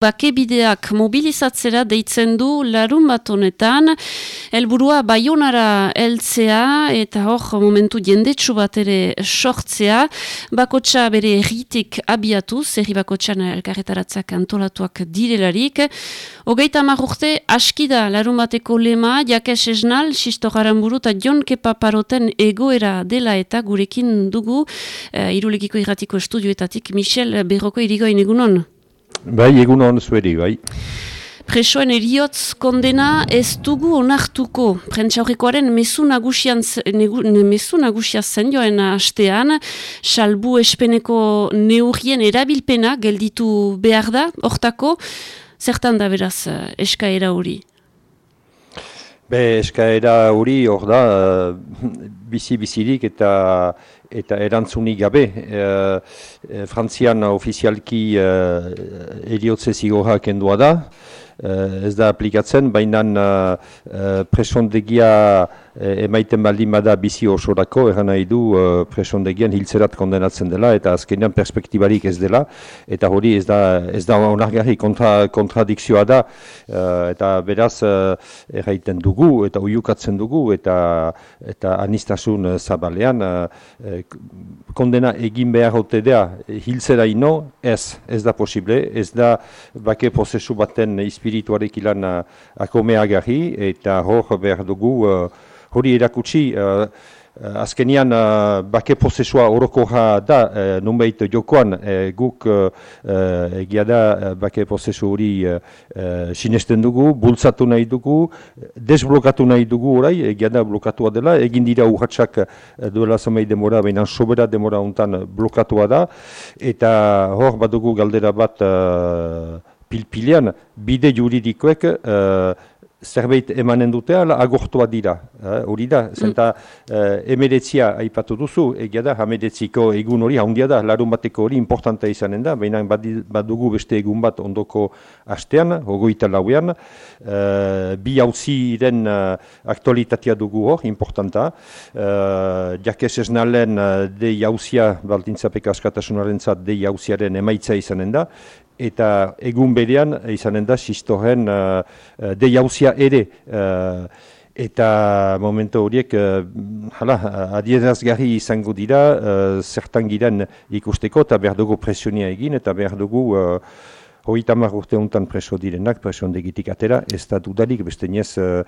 Bakebideak mobilizatzera deitzen du larun bat honetan, helburua baionara heltzea eta hor momentu jendetsu bat ere sortzea, bakotsa bere erritik abiatu, zerri bakotsan elkarretaratzak antolatuak direlarik. Hogeita marrurte, askida larun bateko lema, jakes esnal, sistogaran buru eta Jon Kepa Paroten egoera dela eta gurekin dugu, uh, irulekiko irratiko estudioetatik, Michel Berroko irigoin egunon. Bai, egun hon zueri, bai. Presoen eriotz kondena ez dugu onartuko. Prentsaurrekoaren mesu nagusian, mesu nagusia zen joen hastean, salbu espeneko neurien erabilpena gelditu behar da, hortako, zertan da beraz eskaera hori? Be, eskaera hori hor da, bizi-bizirik eta eta erantzunik gabe. E, e, Frantzian ofizialki e, eriotze zigorra kendua da, ez da aplikatzen, baina e, presondegia emaiten baldin bada bizi osorako, erran nahi du e, presondegian hiltzerat kondenatzen dela, eta azkenean perspektibarik ez dela, eta hori ez da, ez da onargarri kontra, kontradikzioa da, e, eta beraz e, erraiten dugu, eta uiukatzen dugu, eta eta anistasun zabalean, e, kondena egin behar hote da, hiltzera ino, ez, ez da posible, ez da bake prozesu baten espirituarek ilan akomeagarri, eta hor behar dugu, hori erakutsi, uh, azkenian uh, bake prozesua horoko da uh, nunbait jokoan guk egia da bake prozesu hori sinesten dugu, bultzatu nahi dugu, desblokatu nahi dugu orai, egia da blokatua dela, egin dira urratxak duela zamei demora, baina sobera demora untan blokatua da, eta hor bat dugu galdera bat pilpilean, bide juridikoek zerbait emanen dute, ala agortua dira. Eh, hori da, zenta mm. eh, emeretzia aipatu duzu, egia da, hameretziko egun hori, haundia da, larun bateko hori importanta izanen da, baina badugu beste egun bat ondoko hastean, hogoita lauean, eh, bi hauziren uh, aktualitatea dugu hor, importanta. Uh, jakes esnalen uh, dei hauzia, baltintzapeka askatasunaren zat, dei hauziaren emaitza izanen da, eta egun berean izanen da sistoren uh, deiauzia ere. Uh, eta momento horiek uh, hala, adierazgarri izango dira, uh, zertan giren ikusteko eta behar dugu presionia egin eta behar dugu hori tamar urte honetan preso direnak, preso ondegitik atera, ez da dudarik, beste niez, uh,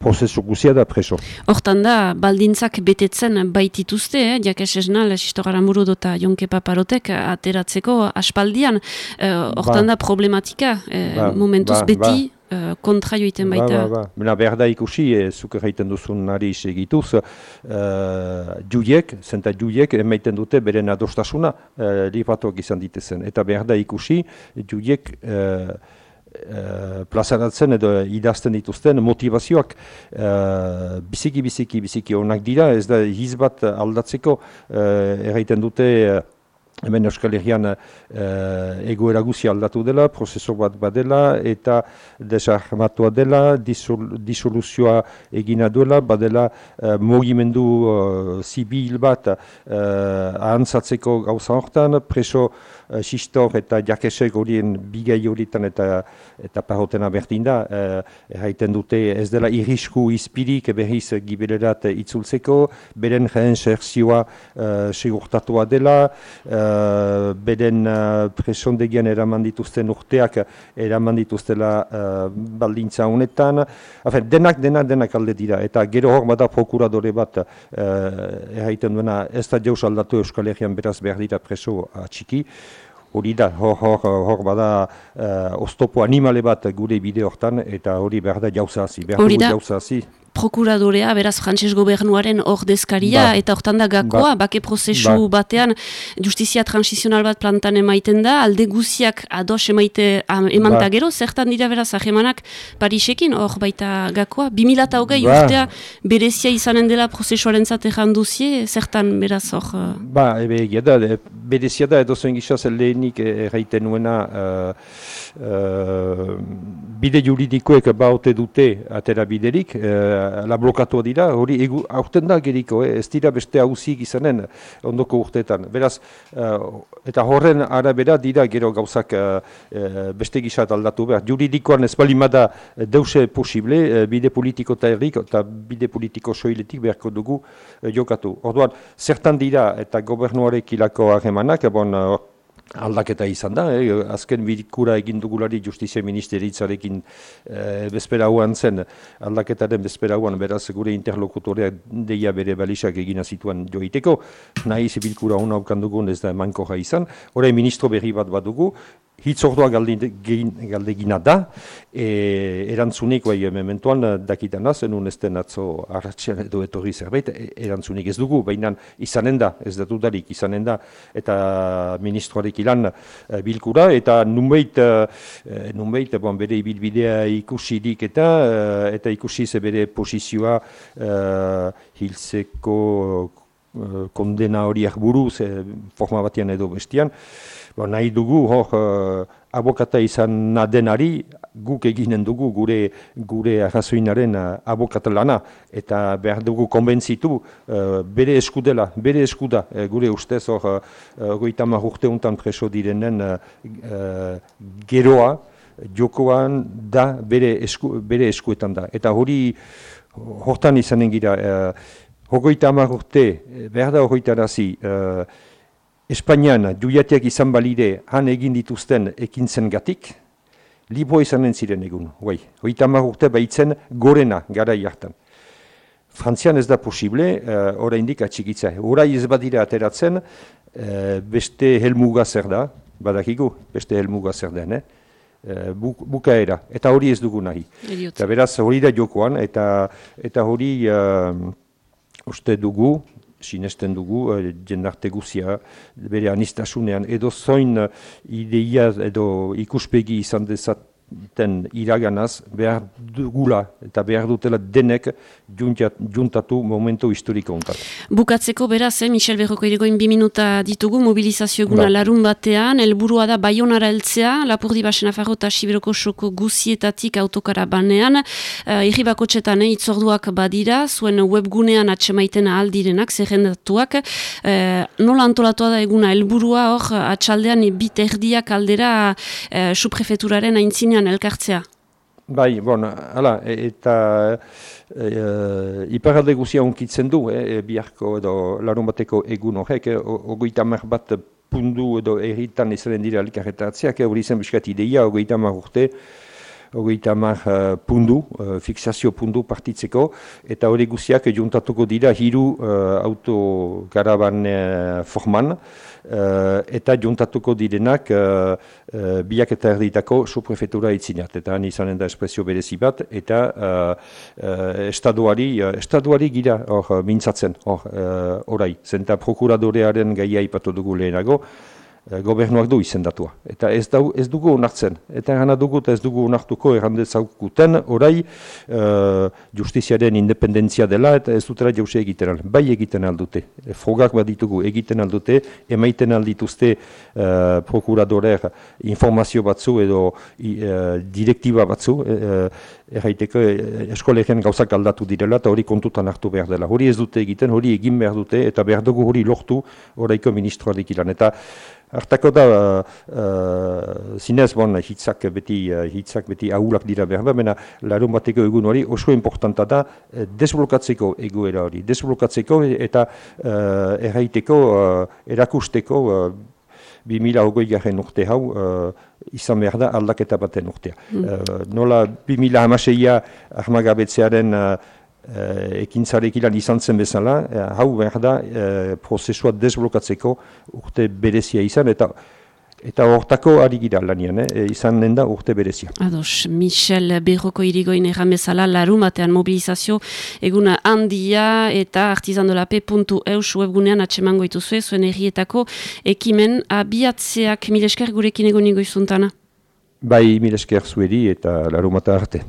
prozesu guzia da preso. Hortan da, baldintzak betetzen baitituzte, eh? jakes esnal, sistogara muru dota jonke paparotek ateratzeko aspaldian, hortan uh, ba. da problematika, ba, momentuz ba, beti, ba. Uh, kontra joiten ba, baita. Ba, ba, ba. behar ikusi, e, zuk erraiten duzun nari segituz, uh, juiek, zenta juiek, emaiten dute beren adostasuna, uh, ripatuak izan ditezen. Eta behar da ikusi, juiek, uh, Uh, plazaratzen edo idazten dituzten motivazioak uh, biziki, biziki, biziki onak dira, ez da hizbat aldatzeko uh, erraiten dute hemen Euskal Herrian uh, egoera guzi aldatu dela, prozeso bat badela eta desarmatua dela, disol, disoluzioa egina duela, badela uh, mogimendu uh, zibil bat uh, ahantzatzeko gauza horretan, preso uh, sistor eta jakesek horien bigai horietan eta eta parotena berdin da, erraiten dute ez dela irrisku izpirik berriz gibelerat itzultzeko, beren jaren serzioa uh, segurtatua dela, uh, beren uh, presondegian eraman dituzten urteak eraman dituztela uh, baldintza honetan. Afen, denak, denak, denak alde dira. Eta gero hor bada prokuradore bat uh, erraiten duena ez da jauz aldatu Euskal Herrian beraz behar dira preso atxiki. Hori da, hor, hor, hor bada uh, oztopo animale bat gure bide hortan, eta hori behar da jauzazi, behar du jauzazi prokuradorea, beraz, frantses gobernuaren ordezkaria ba. eta hortan da gakoa, ba. bake prozesu ba. batean, justizia transizional bat plantan emaiten da, alde guziak ados emaite eman ba. gero, zertan dira beraz, ahemanak Parisekin, hor baita gakoa, 2000 hogei ba. urtea berezia izanen dela prozesuaren zate janduzie, zertan beraz hor? Uh... Ba, ebe, da, berezia da, edo zoen gisa lehenik erraiten nuena, uh, uh, bide juridikoek baute dute atera biderik, e, la blokatu dira, hori aurten da geriko, eh, ez dira beste hauzik izanen ondoko urteetan. Beraz, e, eta horren arabera dira gero gauzak e, beste gisat aldatu behar. Juridikoan ez balimada deuse posible, bide politiko eta errik, eta bide politiko soiletik beharko dugu jokatu. Orduan, zertan dira eta gobernuarek ilako harremanak, bon, aldaketa izan da, eh? azken bidikura egin dugulari justizia ministeritzarekin eh, bezpera hauan zen, aldaketaren bezpera hauan, beraz gure interlokutorea deia bere balisak egina zituan joiteko, nahi bilkura hona aukan dugun ez da emanko izan, horre ministro berri bat bat dugu, hitzordua galdegina da, e, erantzunik bai mementuan dakitan da, zenun ez den atzo arratxean edo etorri zerbait, e, erantzunik ez dugu, baina izanen da, ez datu darik izanen da, eta ministroarek ilan e, bilkura, eta nunbeit, e, nunbeit bon, bere ibilbidea ikusirik eta, e, eta ikusi ze bere posizioa e, hilzeko e, kondena horiak buruz, e, forma batian edo bestian, Bo, nahi dugu, hor, uh, abokata izan nadenari, guk eginen dugu gure gure arrazoinaren abokata lana, eta behar dugu konbentzitu uh, bere eskudela, bere eskuda, uh, gure ustez hor, goita urte untan preso direnen geroa, jokoan da bere, esku, bere eskuetan da. Eta hori, hortan izanen gira, uh, hogeita urte, behar da hogeita razi, Espainian duiatiak izan balide han egin dituzten ekintzen gatik, libo izanen ziren egun, guai. Hoita urte baitzen gorena gara jartan. Frantzian ez da posible, uh, oraindik atxikitza. Horai ez badira ateratzen, uh, beste helmuga zer da, badakigu, beste helmuga zer den, eh? Uh, bukaera, eta hori ez dugu nahi. Eta beraz hori da jokoan, eta, eta hori uh, uste dugu, sinesten dugu, e, jendarte guzia, bere anistasunean, edo zoin ideia edo ikuspegi izan dezat, ten iraganaz behar dugula eta behar dutela denek juntatu momentu historiko ontat. Bukatzeko beraz, eh, Michel Berroko irigoin bi minuta ditugu mobilizazio eguna ba. larun batean, helburua da Bayonara eltzea, Lapurdi Basen Afarro eta Sibiroko Soko guzietatik autokara banean, uh, irri bako txetan, eh, itzorduak badira, zuen webgunean atxemaiten aldirenak, zerrendatuak, uh, nola antolatua da eguna helburua hor, atxaldean bit erdiak aldera uh, suprefeturaren aintzinean elkartzea? Bai, bon, ala, e, eta e, e, iparalde guzia onkitzen du, e, e, biharko edo larun bateko egun horrek, e, ogoita mar bat pundu edo erritan izanen dira elkarretatzeak, hori zen biskat ideia, ogoita mar urte, ogoita mar uh, pundu, uh, fixazio pundu partitzeko, eta hori guziak juntatuko dira hiru uh, autogaraban uh, forman, uh, eta juntatuko direnak uh, uh, biak eta erditako suprefetura itzinat. Eta han izanen da espresio berezi bat, eta uh, uh, estaduari, uh, estaduari gira hor mintzatzen, hor, uh, orai. Zenta prokuradorearen gaia ipatu dugu lehenago, Eh, gobernuak du izendatua. Eta ez, da, ez dugu onartzen. Eta gana dugu eta ez dugu onartuko errandezaukuten orai uh, justiziaren independentzia dela eta ez dutera jause egiten al. Bai egiten aldute. E, frogak bat ditugu egiten aldute, emaiten aldituzte uh, prokuradorer informazio batzu edo uh, direktiba batzu, uh, erraiteko eskolegian gauzak aldatu direla eta hori kontutan hartu behar dela. Hori ez dute egiten, hori egin behar dute eta behar dugu hori lortu oraiko ministroarik ilan. Eta Artako da, uh, zinez bon, hitzak beti, uh, hitzak beti ahulak dira behar da, mena larun bateko egun hori oso importanta da desblokatzeko egoera hori. Desblokatzeko eta uh, erraiteko, uh, erakusteko uh, 2008 garen urte hau uh, izan behar da aldaketa baten urtea. Mm. Uh, nola 2008a ahmagabetzearen uh, Uh, ekintzareik ilan izan zen bezala, uh, hau behar da uh, prozesua desblokatzeko urte berezia izan, eta eta hortako ari gira lanian, eh? izan nenda urte berezia. Ados, Michel Berroko irigoin erran bezala, larum batean mobilizazio eguna handia eta artizandolape.eus webgunean atsemango ituzue, zuen errietako ekimen abiatzeak milesker gurekin egon nigo izuntana? Bai, milesker zueri eta larumata arte.